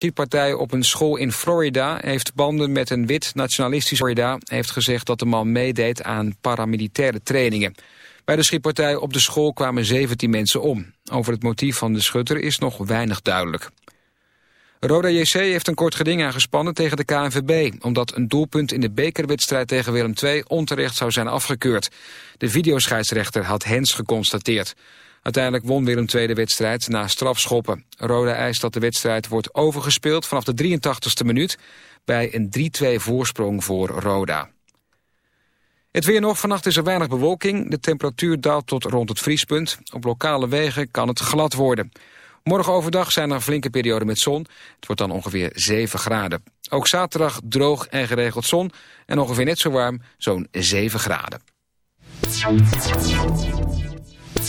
schietpartij op een school in Florida heeft banden met een wit nationalistisch Florida... heeft gezegd dat de man meedeed aan paramilitaire trainingen. Bij de schietpartij op de school kwamen 17 mensen om. Over het motief van de schutter is nog weinig duidelijk. Roda JC heeft een kort geding aangespannen tegen de KNVB... omdat een doelpunt in de bekerwedstrijd tegen Willem II onterecht zou zijn afgekeurd. De videoscheidsrechter had Hens geconstateerd. Uiteindelijk won Willem II de wedstrijd na strafschoppen. Roda eist dat de wedstrijd wordt overgespeeld vanaf de 83ste minuut... bij een 3-2 voorsprong voor Roda. Het weer nog, vannacht is er weinig bewolking. De temperatuur daalt tot rond het vriespunt. Op lokale wegen kan het glad worden. Morgen overdag zijn er flinke perioden met zon. Het wordt dan ongeveer 7 graden. Ook zaterdag droog en geregeld zon. En ongeveer net zo warm, zo'n 7 graden.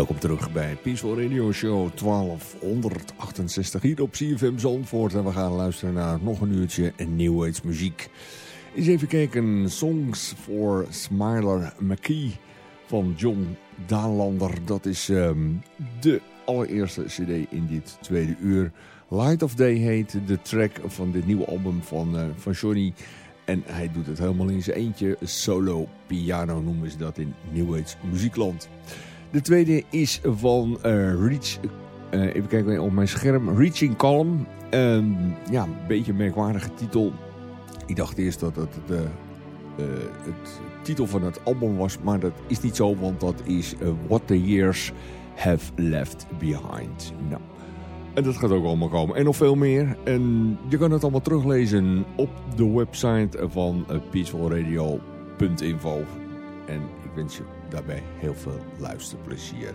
Welkom terug bij Peaceful Radio Show 1268 hier op CFM Zandvoort. En we gaan luisteren naar nog een uurtje New muziek. Eens even kijken, Songs for Smiler McKee van John Daanlander. Dat is um, de allereerste cd in dit tweede uur. Light of Day heet de track van dit nieuwe album van, uh, van Johnny. En hij doet het helemaal in zijn eentje. Solo piano noemen ze dat in New muziekland. De tweede is van uh, Reach, uh, even kijken op mijn scherm, Reaching Column. Um, ja, een beetje een merkwaardige titel. Ik dacht eerst dat het de, uh, het titel van het album was, maar dat is niet zo, want dat is What the Years Have Left Behind. Nou, en dat gaat ook allemaal komen. En nog veel meer. En je kan het allemaal teruglezen op de website van peacefulradio.info. En ik wens je daarbij heel veel luisterplezier.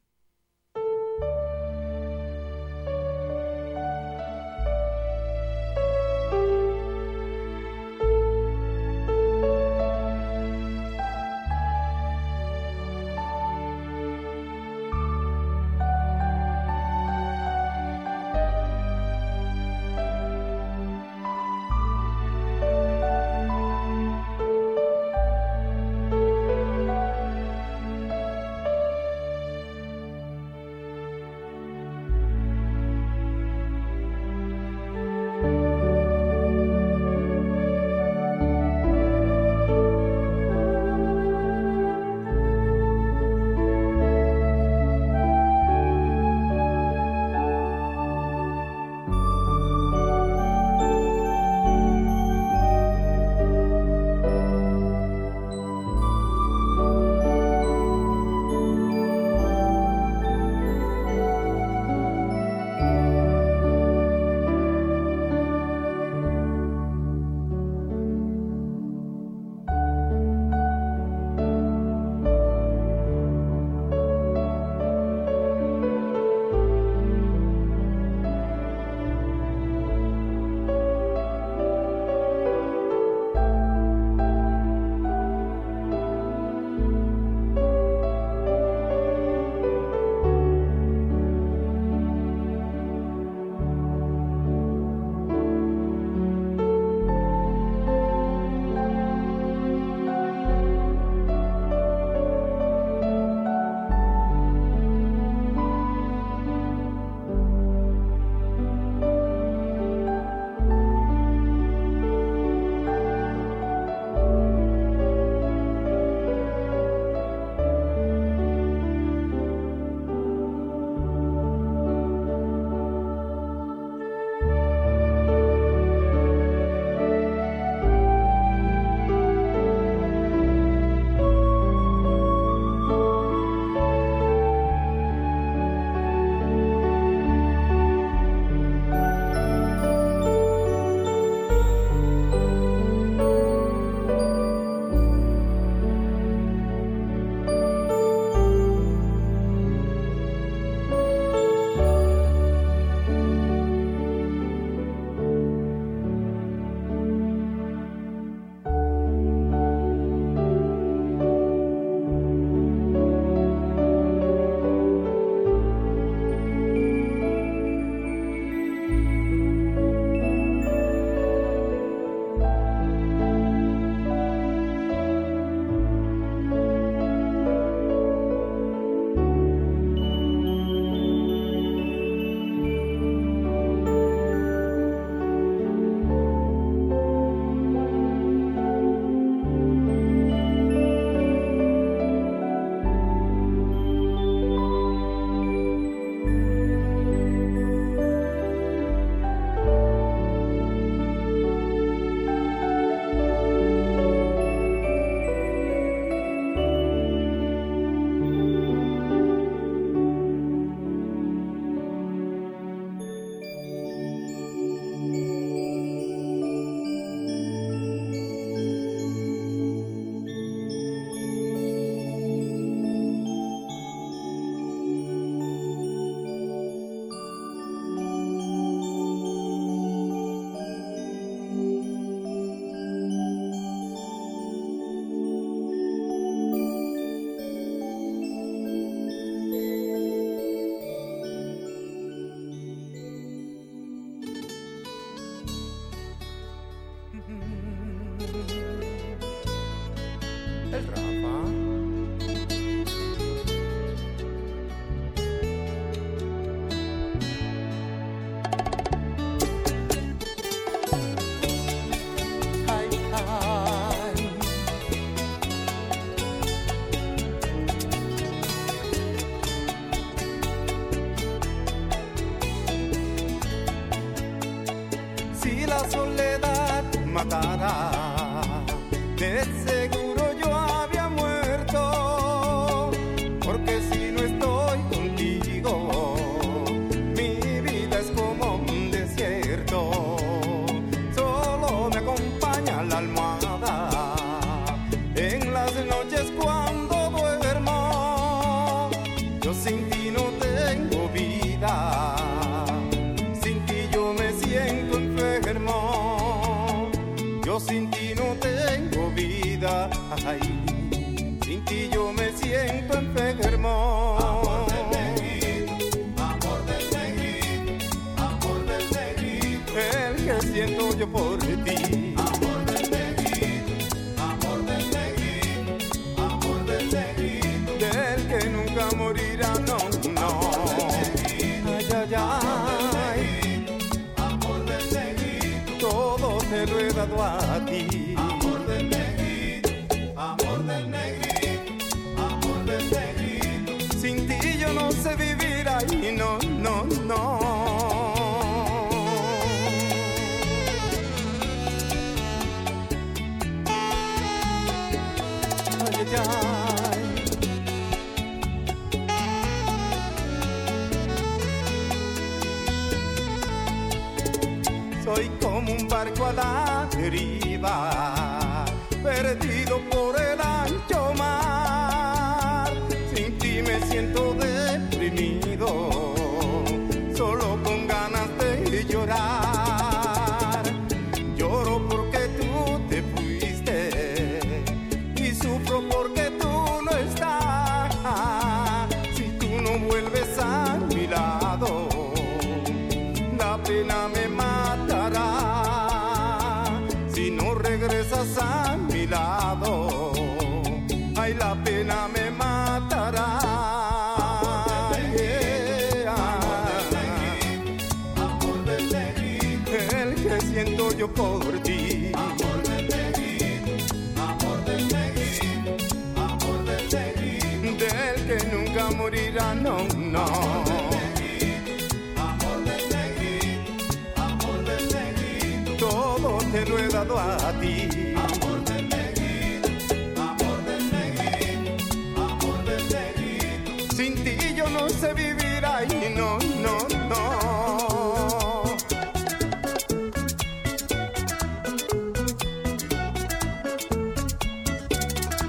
a ti. Amor del negrito, amor del negrito, amor del negrito. Sin ti yo no sé vivir, ay, no, no, no.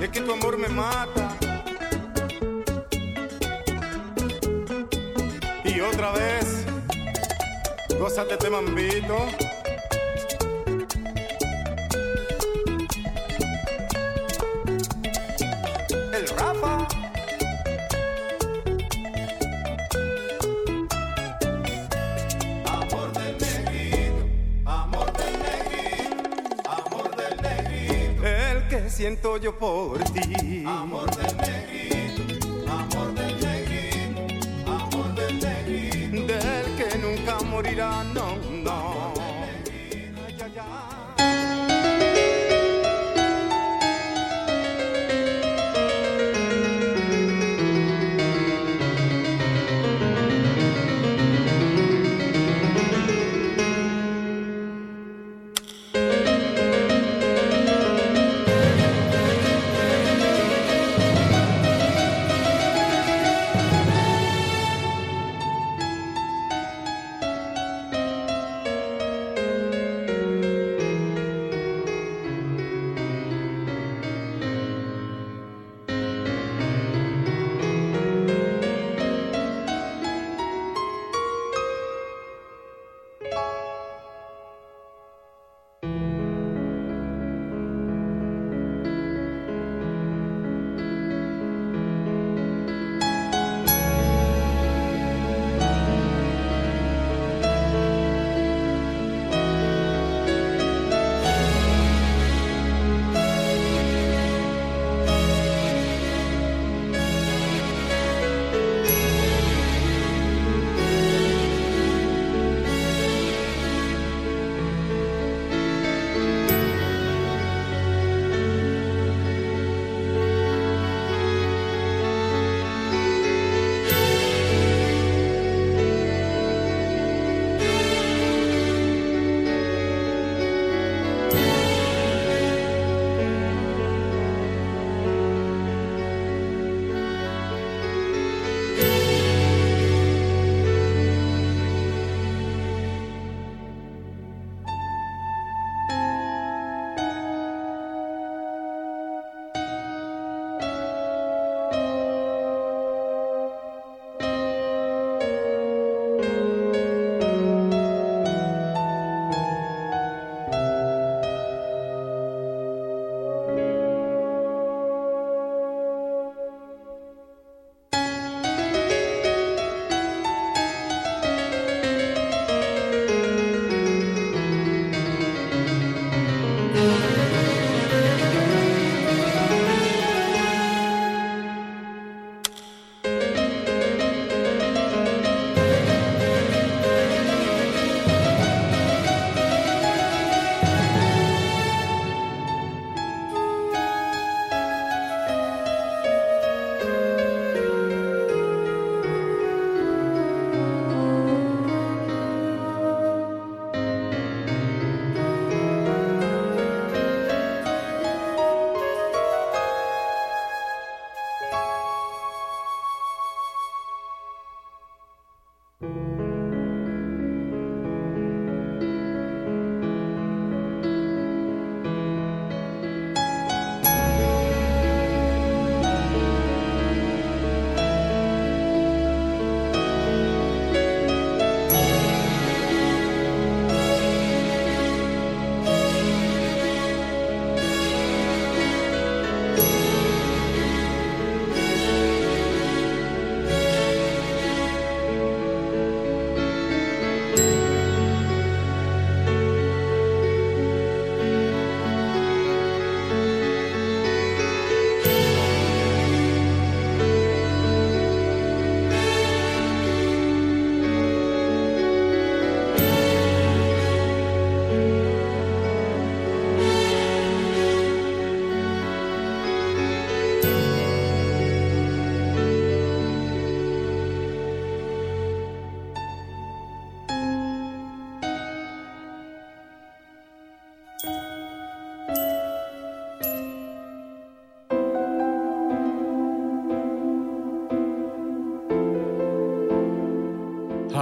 Es que tu amor me mata. Y otra vez, gozate este mambito. siento yo por ti. Amor del negrito, amor del negrito, amor del negrito. Del que nunca morirá, no.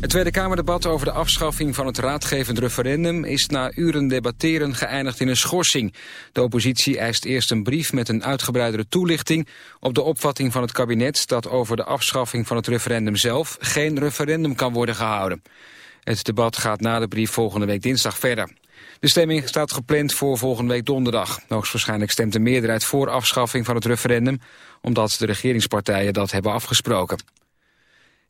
Het Tweede Kamerdebat over de afschaffing van het raadgevend referendum... is na uren debatteren geëindigd in een schorsing. De oppositie eist eerst een brief met een uitgebreidere toelichting... op de opvatting van het kabinet dat over de afschaffing van het referendum zelf... geen referendum kan worden gehouden. Het debat gaat na de brief volgende week dinsdag verder. De stemming staat gepland voor volgende week donderdag. Hoogstwaarschijnlijk stemt de meerderheid voor afschaffing van het referendum... omdat de regeringspartijen dat hebben afgesproken.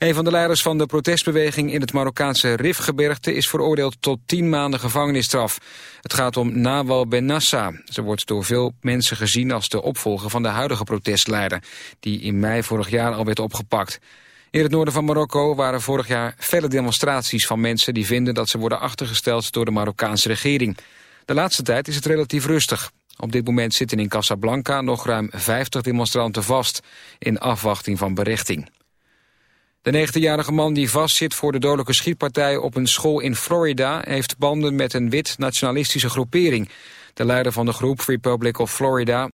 Een van de leiders van de protestbeweging in het Marokkaanse Rifgebergte is veroordeeld tot tien maanden gevangenisstraf. Het gaat om Nawal Benassa. Ze wordt door veel mensen gezien als de opvolger van de huidige protestleider, die in mei vorig jaar al werd opgepakt. In het noorden van Marokko waren vorig jaar felle demonstraties van mensen die vinden dat ze worden achtergesteld door de Marokkaanse regering. De laatste tijd is het relatief rustig. Op dit moment zitten in Casablanca nog ruim 50 demonstranten vast in afwachting van berichting. De 19-jarige man die vastzit voor de dodelijke schietpartij op een school in Florida... heeft banden met een wit nationalistische groepering. De leider van de groep Republic of Florida